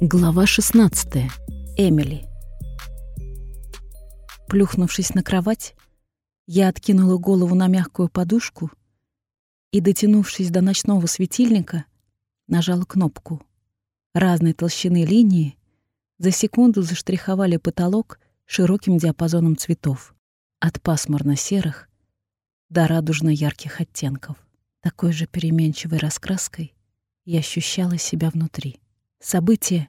Глава 16. Эмили. Плюхнувшись на кровать, я откинула голову на мягкую подушку и, дотянувшись до ночного светильника, нажала кнопку. Разной толщины линии за секунду заштриховали потолок широким диапазоном цветов, от пасмурно-серых до радужно-ярких оттенков. Такой же переменчивой раскраской я ощущала себя внутри. События,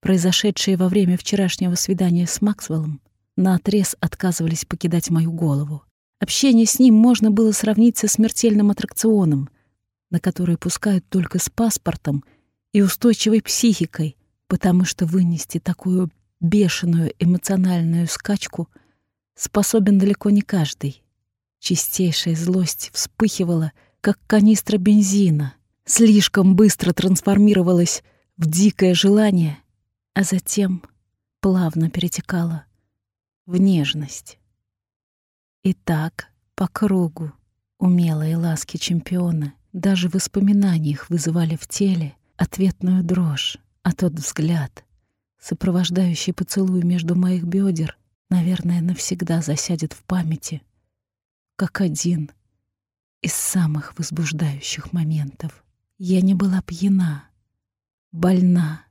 произошедшие во время вчерашнего свидания с Максвеллом, наотрез отказывались покидать мою голову. Общение с ним можно было сравнить со смертельным аттракционом, на который пускают только с паспортом и устойчивой психикой, потому что вынести такую бешеную эмоциональную скачку способен далеко не каждый. Чистейшая злость вспыхивала, как канистра бензина, слишком быстро трансформировалась в дикое желание, а затем плавно перетекала в нежность. И так, по кругу, умелые ласки чемпиона даже в воспоминаниях вызывали в теле ответную дрожь, а тот взгляд, сопровождающий поцелуй между моих бедер, наверное, навсегда засядет в памяти, как один из самых возбуждающих моментов. Я не была пьяна, больна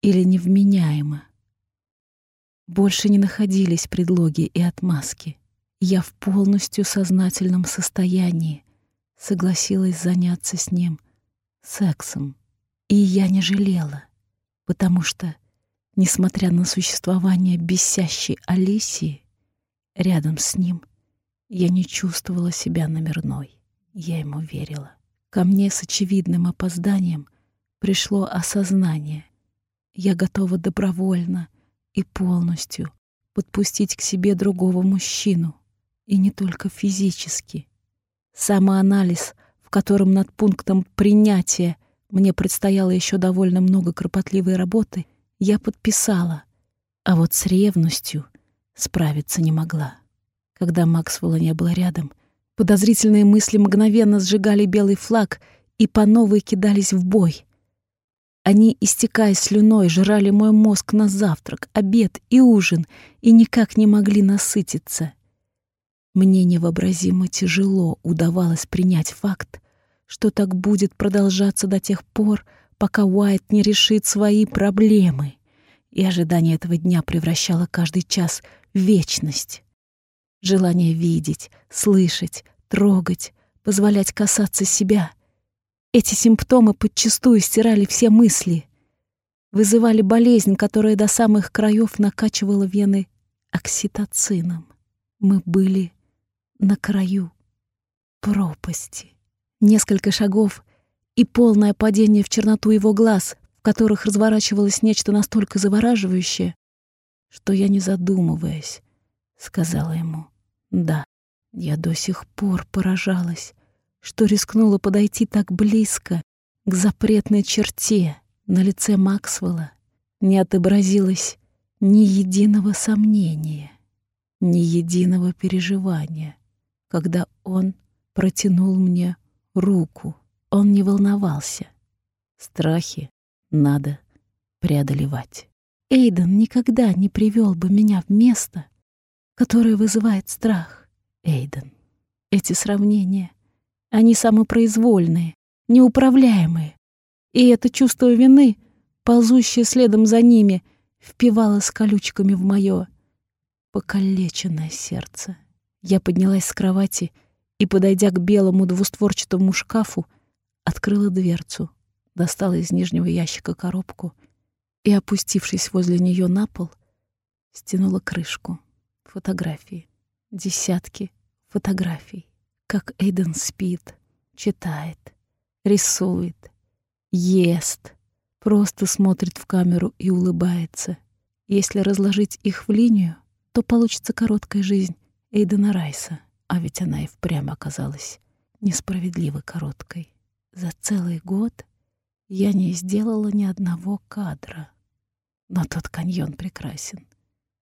или невменяема. Больше не находились предлоги и отмазки. Я в полностью сознательном состоянии согласилась заняться с ним сексом. И я не жалела, потому что, несмотря на существование бесящей Алисии, рядом с ним я не чувствовала себя номерной. Я ему верила. Ко мне с очевидным опозданием пришло осознание. Я готова добровольно и полностью подпустить к себе другого мужчину, и не только физически. Самоанализ, в котором над пунктом принятия мне предстояло еще довольно много кропотливой работы, я подписала, а вот с ревностью справиться не могла. Когда Максвелла не было рядом, подозрительные мысли мгновенно сжигали белый флаг и по новой кидались в бой. Они, истекая слюной, жрали мой мозг на завтрак, обед и ужин и никак не могли насытиться. Мне невообразимо тяжело удавалось принять факт, что так будет продолжаться до тех пор, пока Уайт не решит свои проблемы. И ожидание этого дня превращало каждый час в вечность. Желание видеть, слышать, трогать, позволять касаться себя — эти симптомы подчастую стирали все мысли, вызывали болезнь, которая до самых краев накачивала вены окситоцином. Мы были на краю пропасти. Несколько шагов и полное падение в черноту его глаз, в которых разворачивалось нечто настолько завораживающее, что я, не задумываясь, сказала ему «да». Я до сих пор поражалась, что рискнула подойти так близко к запретной черте на лице Максвелла, не отобразилось ни единого сомнения, ни единого переживания, когда он протянул мне руку. Он не волновался. Страхи надо преодолевать. Эйден никогда не привел бы меня в место, которое вызывает страх. Эйден. Эти сравнения — они самопроизвольные, неуправляемые. И это чувство вины, ползущее следом за ними, впивалось колючками в мое покалеченное сердце. Я поднялась с кровати и, подойдя к белому двустворчатому шкафу, открыла дверцу, достала из нижнего ящика коробку и, опустившись возле нее на пол, стянула крышку. Фотографии. Десятки фотографий как Эйден спит, читает, рисует, ест, просто смотрит в камеру и улыбается. Если разложить их в линию, то получится короткая жизнь Эйдена Райса, а ведь она и впрямь оказалась несправедливо короткой. За целый год я не сделала ни одного кадра. Но тот каньон прекрасен.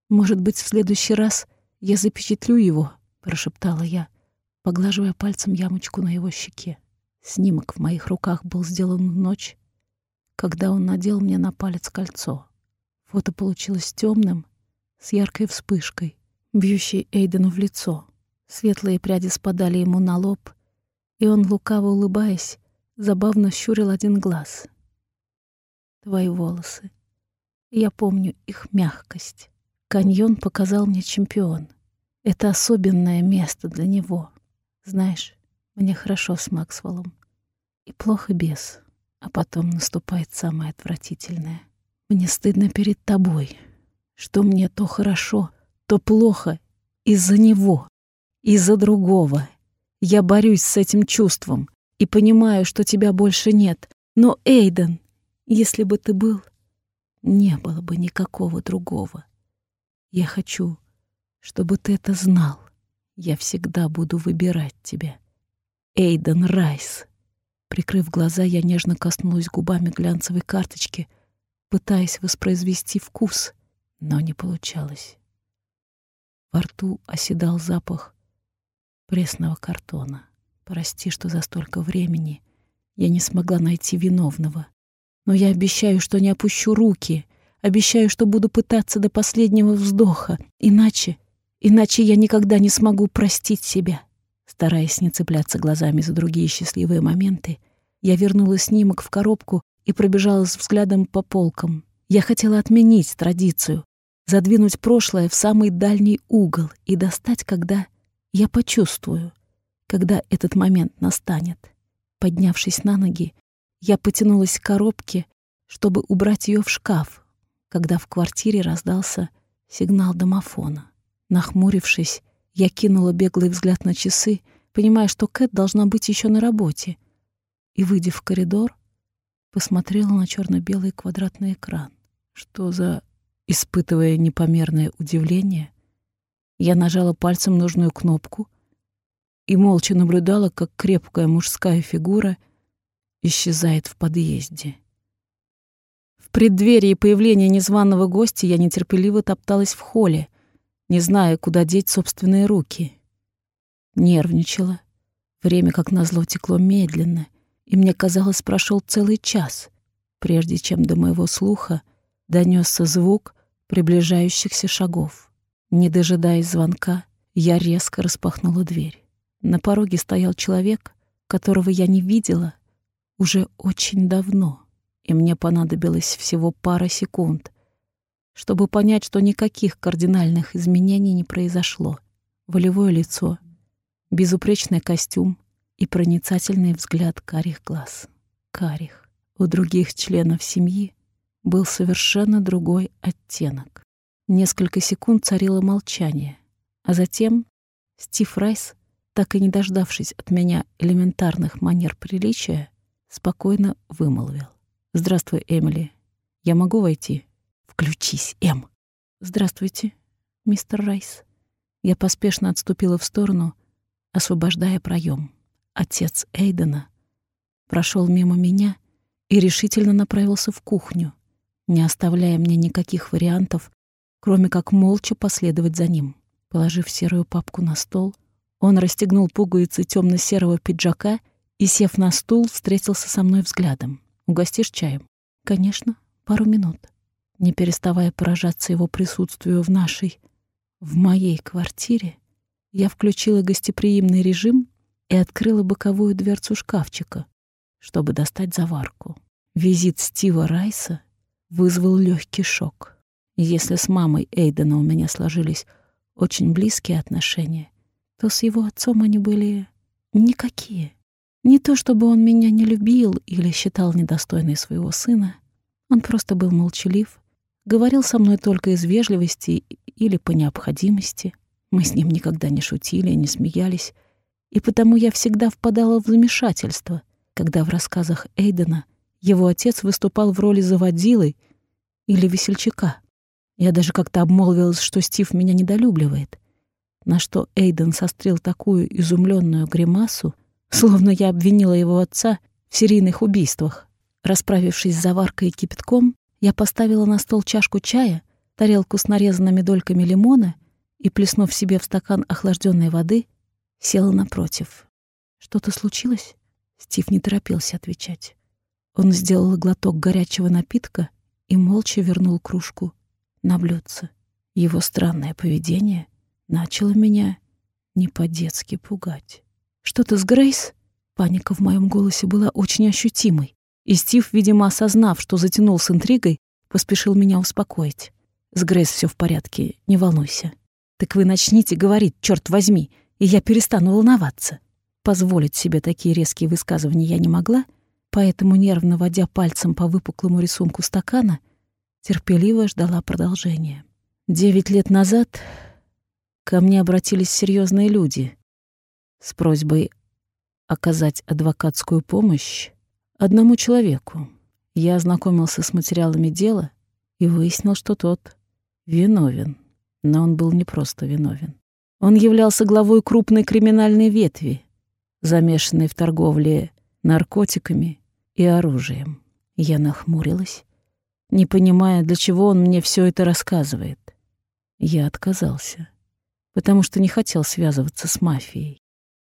Может быть, в следующий раз я запечатлю его, прошептала я, поглаживая пальцем ямочку на его щеке. Снимок в моих руках был сделан в ночь, когда он надел мне на палец кольцо. Фото получилось темным, с яркой вспышкой, бьющей Эйдену в лицо. Светлые пряди спадали ему на лоб, и он, лукаво улыбаясь, забавно щурил один глаз. Твои волосы. Я помню их мягкость. Каньон показал мне чемпион. Это особенное место для него. Знаешь, мне хорошо с Максвеллом. И плохо без. А потом наступает самое отвратительное. Мне стыдно перед тобой, что мне то хорошо, то плохо из-за него, из-за другого. Я борюсь с этим чувством и понимаю, что тебя больше нет. Но, Эйден, если бы ты был, не было бы никакого другого. Я хочу, чтобы ты это знал. Я всегда буду выбирать тебя. Эйден Райс. Прикрыв глаза, я нежно коснулась губами глянцевой карточки, пытаясь воспроизвести вкус, но не получалось. Во рту оседал запах пресного картона. Прости, что за столько времени я не смогла найти виновного. Но я обещаю, что не опущу руки, обещаю, что буду пытаться до последнего вздоха, иначе, иначе я никогда не смогу простить себя. Стараясь не цепляться глазами за другие счастливые моменты, я вернула снимок в коробку и пробежалась взглядом по полкам. Я хотела отменить традицию, задвинуть прошлое в самый дальний угол и достать, когда я почувствую, когда этот момент настанет. Поднявшись на ноги, я потянулась к коробке, чтобы убрать ее в шкаф, когда в квартире раздался сигнал домофона. Нахмурившись, я кинула беглый взгляд на часы, понимая, что Кэт должна быть еще на работе, и, выйдя в коридор, посмотрела на черно белый квадратный экран. Что за... Испытывая непомерное удивление, я нажала пальцем нужную кнопку и молча наблюдала, как крепкая мужская фигура исчезает в подъезде. В преддверии появления незваного гостя я нетерпеливо топталась в холле, не зная, куда деть собственные руки. Нервничала. Время, как назло, текло медленно, и мне казалось, прошел целый час, прежде чем до моего слуха донесся звук приближающихся шагов. Не дожидаясь звонка, я резко распахнула дверь. На пороге стоял человек, которого я не видела уже очень давно, и мне понадобилось всего пара секунд, чтобы понять, что никаких кардинальных изменений не произошло. Волевое лицо, безупречный костюм и проницательный взгляд карих глаз. Карих. У других членов семьи был совершенно другой оттенок. Несколько секунд царило молчание, а затем Стив Райс, так и не дождавшись от меня элементарных манер приличия, спокойно вымолвил. «Здравствуй, Эмили. Я могу войти?» Включись, Эм. Здравствуйте, мистер Райс. Я поспешно отступила в сторону, освобождая проем. Отец Эйдена прошел мимо меня и решительно направился в кухню, не оставляя мне никаких вариантов, кроме как молча последовать за ним. Положив серую папку на стол, он расстегнул пуговицы темно-серого пиджака и, сев на стул, встретился со мной взглядом. «Угостишь чаем?» «Конечно, пару минут» не переставая поражаться его присутствию в нашей, в моей квартире, я включила гостеприимный режим и открыла боковую дверцу шкафчика, чтобы достать заварку. Визит Стива Райса вызвал легкий шок. Если с мамой Эйдена у меня сложились очень близкие отношения, то с его отцом они были никакие. Не то чтобы он меня не любил или считал недостойной своего сына, он просто был молчалив Говорил со мной только из вежливости или по необходимости. Мы с ним никогда не шутили, не смеялись. И потому я всегда впадала в замешательство, когда в рассказах Эйдена его отец выступал в роли заводилы или весельчака. Я даже как-то обмолвилась, что Стив меня недолюбливает. На что Эйден сострил такую изумленную гримасу, словно я обвинила его отца в серийных убийствах. Расправившись с заваркой и кипятком, я поставила на стол чашку чая, тарелку с нарезанными дольками лимона и, плеснув себе в стакан охлажденной воды, села напротив. «Что-то случилось?» Стив не торопился отвечать. Он сделал глоток горячего напитка и молча вернул кружку на блюдце. Его странное поведение начало меня не по-детски пугать. «Что-то с Грейс?» Паника в моем голосе была очень ощутимой, и Стив, видимо, осознав, что затянул с интригой, поспешил меня успокоить. «С Грейс все в порядке, не волнуйся». «Так вы начните говорить, черт возьми, и я перестану волноваться». Позволить себе такие резкие высказывания я не могла, поэтому, нервно водя пальцем по выпуклому рисунку стакана, терпеливо ждала продолжения. Девять лет назад ко мне обратились серьезные люди с просьбой оказать адвокатскую помощь одному человеку. Я ознакомился с материалами дела и выяснил, что тот виновен. Но он был не просто виновен. Он являлся главой крупной криминальной ветви, замешанной в торговле наркотиками и оружием. Я нахмурилась, не понимая, для чего он мне все это рассказывает. Я отказался, потому что не хотел связываться с мафией.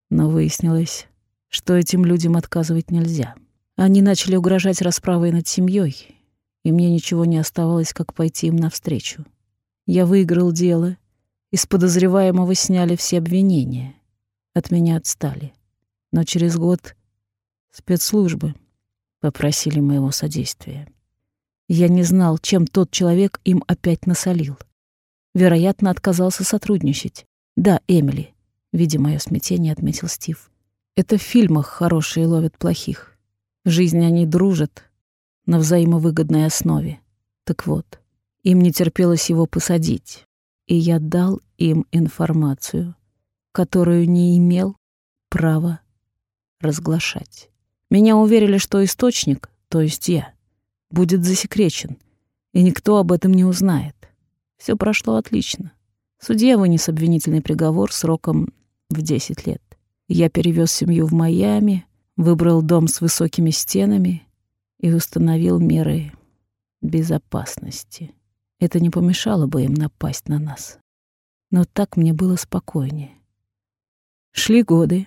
Но выяснилось, что этим людям отказывать нельзя. Они начали угрожать расправой над семьей, и мне ничего не оставалось, как пойти им навстречу. Я выиграл дело, из подозреваемого сняли все обвинения. От меня отстали. Но через год спецслужбы попросили моего содействия. Я не знал, чем тот человек им опять насолил. Вероятно, отказался сотрудничать. Да, Эмили, видя мое смятение, отметил Стив. Это в фильмах хорошие ловят плохих. В жизни они дружат на взаимовыгодной основе. Так вот, им не терпелось его посадить, и я дал им информацию, которую не имел права разглашать. Меня уверили, что источник, то есть я, будет засекречен, и никто об этом не узнает. Все прошло отлично. Судья вынес обвинительный приговор сроком в 10 лет. Я перевез семью в Майами, выбрал дом с высокими стенами и установил меры безопасности. Это не помешало бы им напасть на нас. Но так мне было спокойнее. Шли годы,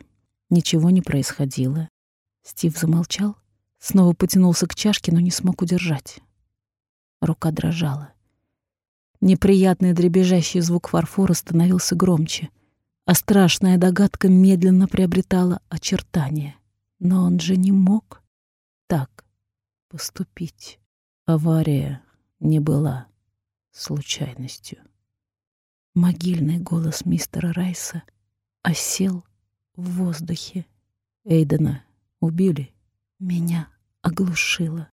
ничего не происходило. Стив замолчал, снова потянулся к чашке, но не смог удержать. Рука дрожала. Неприятный дребезжащий звук фарфора становился громче, а страшная догадка медленно приобретала очертания. Но он же не мог так поступить. Авария не была случайностью. Могильный голос мистера Райса осел в воздухе. Эйдена убили. Меня оглушило.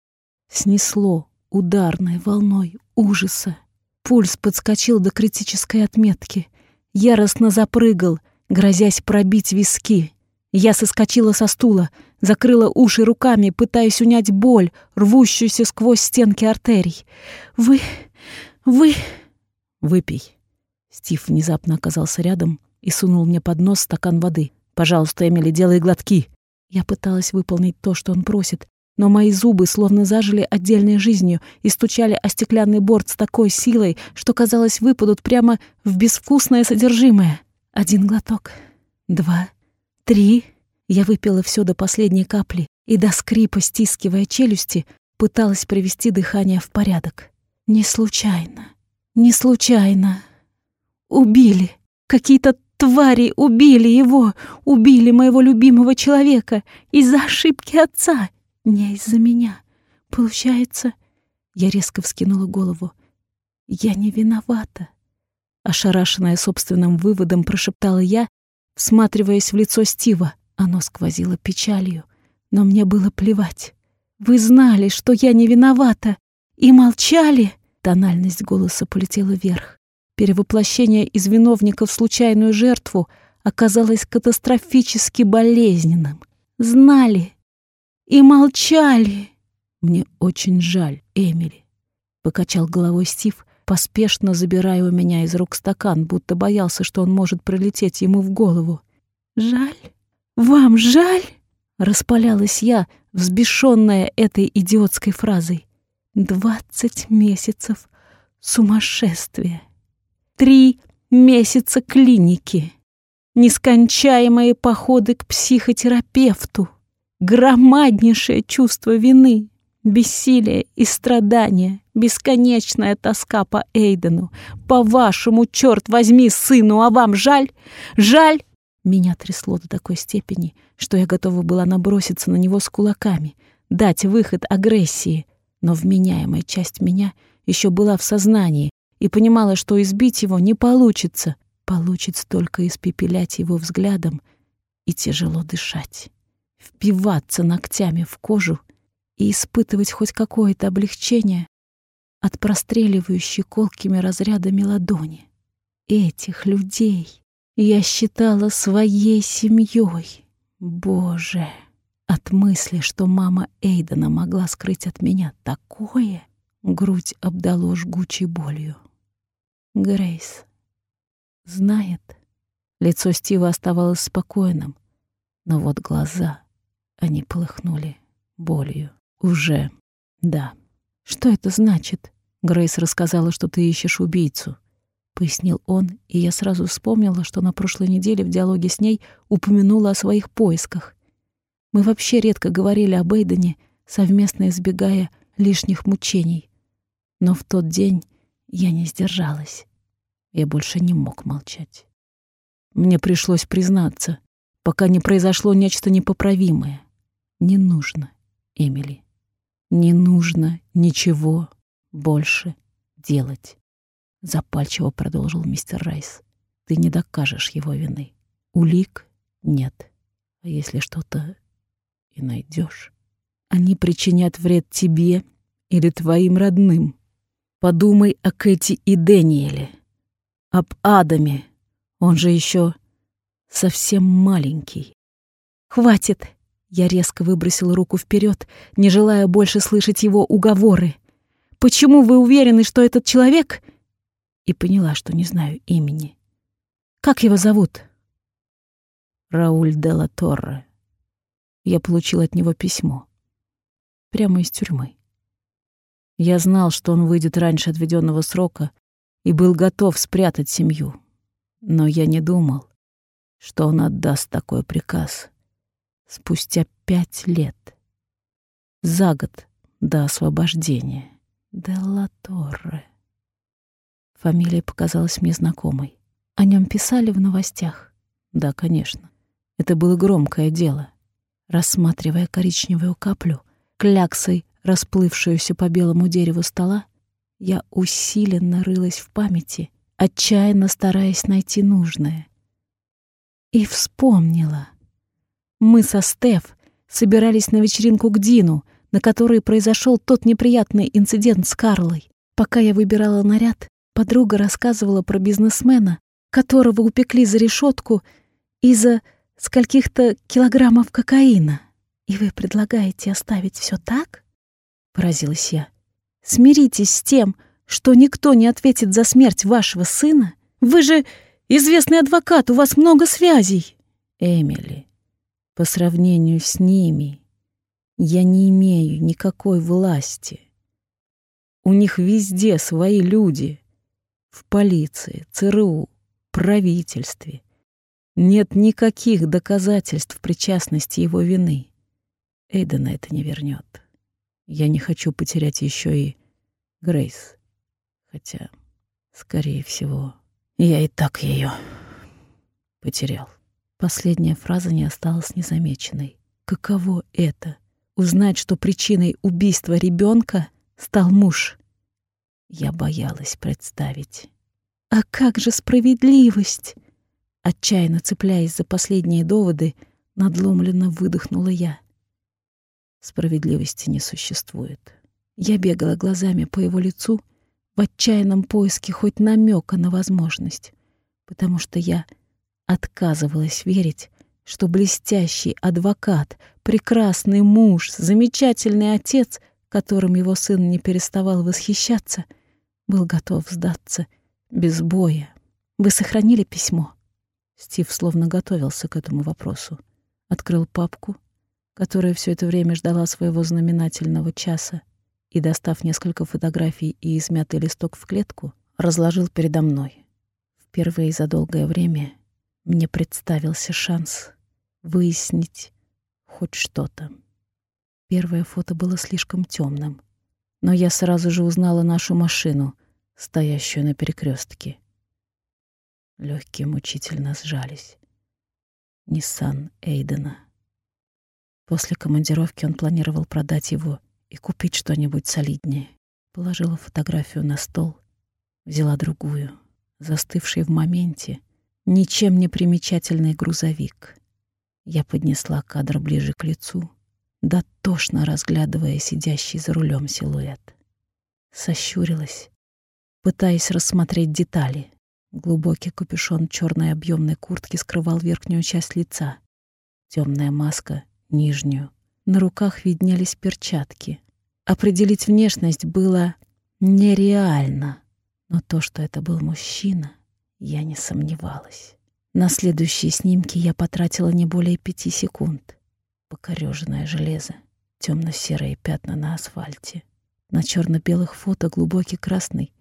Снесло ударной волной ужаса. Пульс подскочил до критической отметки. Яростно запрыгал, грозясь пробить виски. Я соскочила со стула, закрыла уши руками, пытаясь унять боль, рвущуюся сквозь стенки артерий. «Вы... вы...» «Выпей». Стив внезапно оказался рядом и сунул мне под нос стакан воды. «Пожалуйста, Эмили, делай глотки». Я пыталась выполнить то, что он просит, но мои зубы словно зажили отдельной жизнью и стучали о стеклянный борт с такой силой, что, казалось, выпадут прямо в безвкусное содержимое. Один глоток, два, три. Я выпила все до последней капли и до скрипа, стискивая челюсти, пыталась привести дыхание в порядок. Не случайно, не случайно. Убили. Какие-то твари убили его, убили моего любимого человека из-за ошибки отца, не из-за меня. Получается, я резко вскинула голову. Я не виновата. Ошарашенная собственным выводом, прошептала я, всматриваясь в лицо Стива. Оно сквозило печалью, но мне было плевать. Вы знали, что я не виновата, и молчали. Тональность голоса полетела вверх. Перевоплощение из виновника в случайную жертву оказалось катастрофически болезненным. Знали и молчали. Мне очень жаль, Эмили, покачал головой Стив, поспешно забирая у меня из рук стакан, будто боялся, что он может пролететь ему в голову. Жаль? Вам жаль? Распалялась я, взбешенная этой идиотской фразой. Двадцать месяцев сумасшествия. Три месяца клиники. Нескончаемые походы к психотерапевту. громаднейшее чувство вины, бессилие и страдания, бесконечная тоска по Эйдену. По вашему, черт возьми, сыну, а вам жаль? Жаль? Меня трясло до такой степени, что я готова была наброситься на него с кулаками, дать выход агрессии, но вменяемая часть меня еще была в сознании и понимала, что избить его не получится. Получится только испепелять его взглядом и тяжело дышать, впиваться ногтями в кожу и испытывать хоть какое-то облегчение от простреливающей колкими разрядами ладони. Этих людей я считала своей семьей. Боже, от мысли, что мама Эйдена могла скрыть от меня такое, грудь обдало жгучей болью. Грейс знает. Лицо Стива оставалось спокойным, но вот глаза, они полыхнули болью. Уже, да. Что это значит? Грейс рассказала, что ты ищешь убийцу. Пояснил он, и я сразу вспомнила, что на прошлой неделе в диалоге с ней упомянула о своих поисках. Мы вообще редко говорили об Эйдене, совместно избегая лишних мучений. Но в тот день я не сдержалась. Я больше не мог молчать. Мне пришлось признаться, пока не произошло нечто непоправимое. Не нужно, Эмили. Не нужно ничего больше делать. Запальчиво продолжил мистер Райс. Ты не докажешь его вины. Улик нет. А если что-то и найдешь, они причинят вред тебе или твоим родным. Подумай о Кэти и Дэниеле, об Адаме. Он же еще совсем маленький. Хватит, я резко выбросил руку вперед, не желая больше слышать его уговоры. «Почему вы уверены, что этот человек...» И поняла, что не знаю имени. «Как его зовут?» «Рауль де ла Торре. Я получил от него письмо. Прямо из тюрьмы. Я знал, что он выйдет раньше отведенного срока и был готов спрятать семью. Но я не думал, что он отдаст такой приказ спустя пять лет. За год до освобождения. Делла Торре. Фамилия показалась мне знакомой. О нем писали в новостях? Да, конечно. Это было громкое дело. Рассматривая коричневую каплю, кляксой, расплывшуюся по белому дереву стола, я усиленно рылась в памяти, отчаянно стараясь найти нужное. И вспомнила — мы со Стеф собирались на вечеринку к Дину, на которой произошел тот неприятный инцидент с Карлой. Пока я выбирала наряд, подруга рассказывала про бизнесмена, которого упекли за решетку из-за скольких-то килограммов кокаина. И вы предлагаете оставить все так? Поразилась я. Смиритесь с тем, что никто не ответит за смерть вашего сына. Вы же известный адвокат, у вас много связей. Эмили, по сравнению с ними я не имею никакой власти. У них везде свои люди. В полиции, ЦРУ, правительстве. Нет никаких доказательств причастности его вины. Эйдена это не вернет. Я не хочу потерять еще и Грейс. Хотя, скорее всего, я и так ее потерял. Последняя фраза не осталась незамеченной. Каково это — узнать, что причиной убийства ребенка стал муж? Я боялась представить. «А как же справедливость?» Отчаянно цепляясь за последние доводы, надломленно выдохнула я. Справедливости не существует. Я бегала глазами по его лицу в отчаянном поиске хоть намека на возможность, потому что я Отказывалась верить, что блестящий адвокат, прекрасный муж, замечательный отец, которым его сын не переставал восхищаться, был готов сдаться без боя. Вы сохранили письмо? Стив словно готовился к этому вопросу. Открыл папку, которая все это время ждала своего знаменательного часа, и, достав несколько фотографий и измятый листок в клетку, разложил передо мной. Впервые за долгое время мне представился шанс выяснить хоть что-то. Первое фото было слишком темным, но я сразу же узнала нашу машину, стоящую на перекрестке. Легкие мучительно сжались. Ниссан Эйдена. После командировки он планировал продать его и купить что-нибудь солиднее. Положила фотографию на стол, взяла другую, застывший в моменте, ничем не примечательный грузовик. Я поднесла кадр ближе к лицу, дотошно разглядывая сидящий за рулем силуэт. Сощурилась, пытаясь рассмотреть детали. Глубокий капюшон черной объемной куртки скрывал верхнюю часть лица. Темная маска — нижнюю. На руках виднелись перчатки. Определить внешность было нереально. Но то, что это был мужчина, я не сомневалась. На следующие снимки я потратила не более пяти секунд. Покореженное железо, темно-серые пятна на асфальте. На черно-белых фото глубокий красный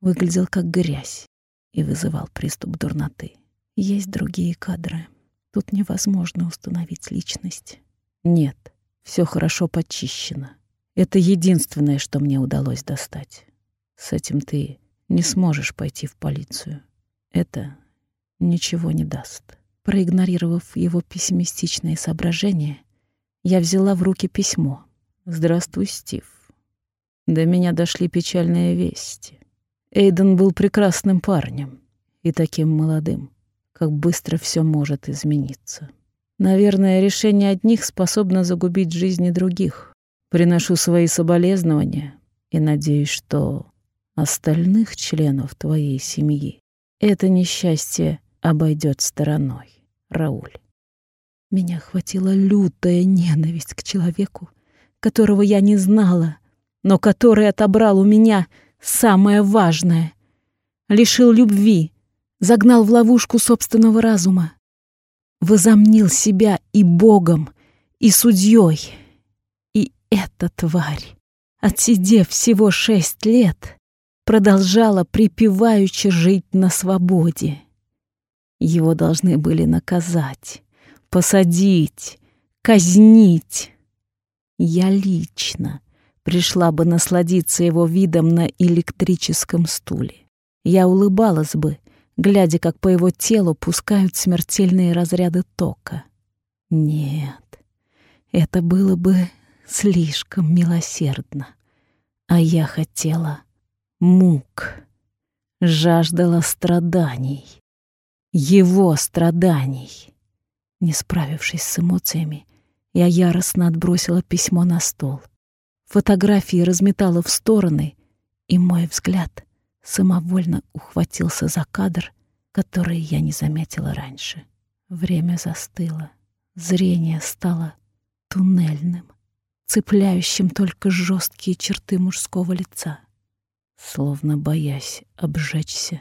выглядел как грязь и вызывал приступ дурноты. Есть другие кадры. Тут невозможно установить личность. Нет, все хорошо почищено. Это единственное, что мне удалось достать. С этим ты не сможешь пойти в полицию. Это ничего не даст. Проигнорировав его пессимистичные соображения, я взяла в руки письмо. «Здравствуй, Стив. До меня дошли печальные вести. Эйден был прекрасным парнем и таким молодым, как быстро все может измениться. Наверное, решение одних способно загубить жизни других. Приношу свои соболезнования и надеюсь, что остальных членов твоей семьи это несчастье обойдет стороной, Рауль. Меня охватила лютая ненависть к человеку, которого я не знала, но который отобрал у меня самое важное. Лишил любви, загнал в ловушку собственного разума, возомнил себя и Богом, и судьей. И эта тварь, отсидев всего шесть лет, продолжала припеваючи жить на свободе. Его должны были наказать, посадить, казнить. Я лично пришла бы насладиться его видом на электрическом стуле. Я улыбалась бы, глядя, как по его телу пускают смертельные разряды тока. Нет, это было бы слишком милосердно. А я хотела мук, жаждала страданий, его страданий. Не справившись с эмоциями, я яростно отбросила письмо на стол. Фотографии разметала в стороны, и мой взгляд самовольно ухватился за кадр, который я не заметила раньше. Время застыло, зрение стало туннельным, цепляющим только жесткие черты мужского лица словно боясь обжечься.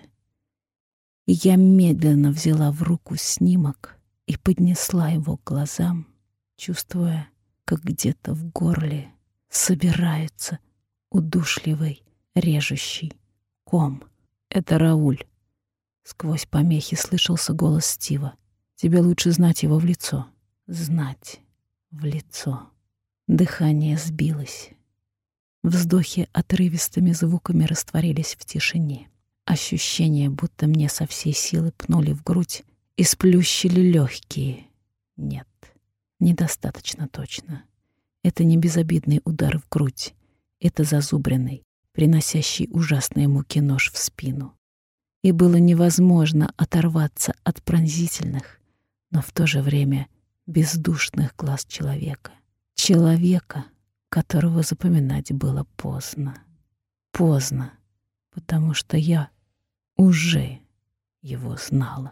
Я медленно взяла в руку снимок и поднесла его к глазам, чувствуя, как где-то в горле собирается удушливый, режущий ком. «Это Рауль». Сквозь помехи слышался голос Стива. «Тебе лучше знать его в лицо». Знать в лицо. Дыхание сбилось. Вздохи отрывистыми звуками растворились в тишине. Ощущение, будто мне со всей силы пнули в грудь и сплющили легкие. Нет, недостаточно точно. Это не безобидный удар в грудь. Это зазубренный, приносящий ужасные муки нож в спину. И было невозможно оторваться от пронзительных, но в то же время бездушных глаз человека. Человека, которого запоминать было поздно. Поздно, потому что я уже его знала.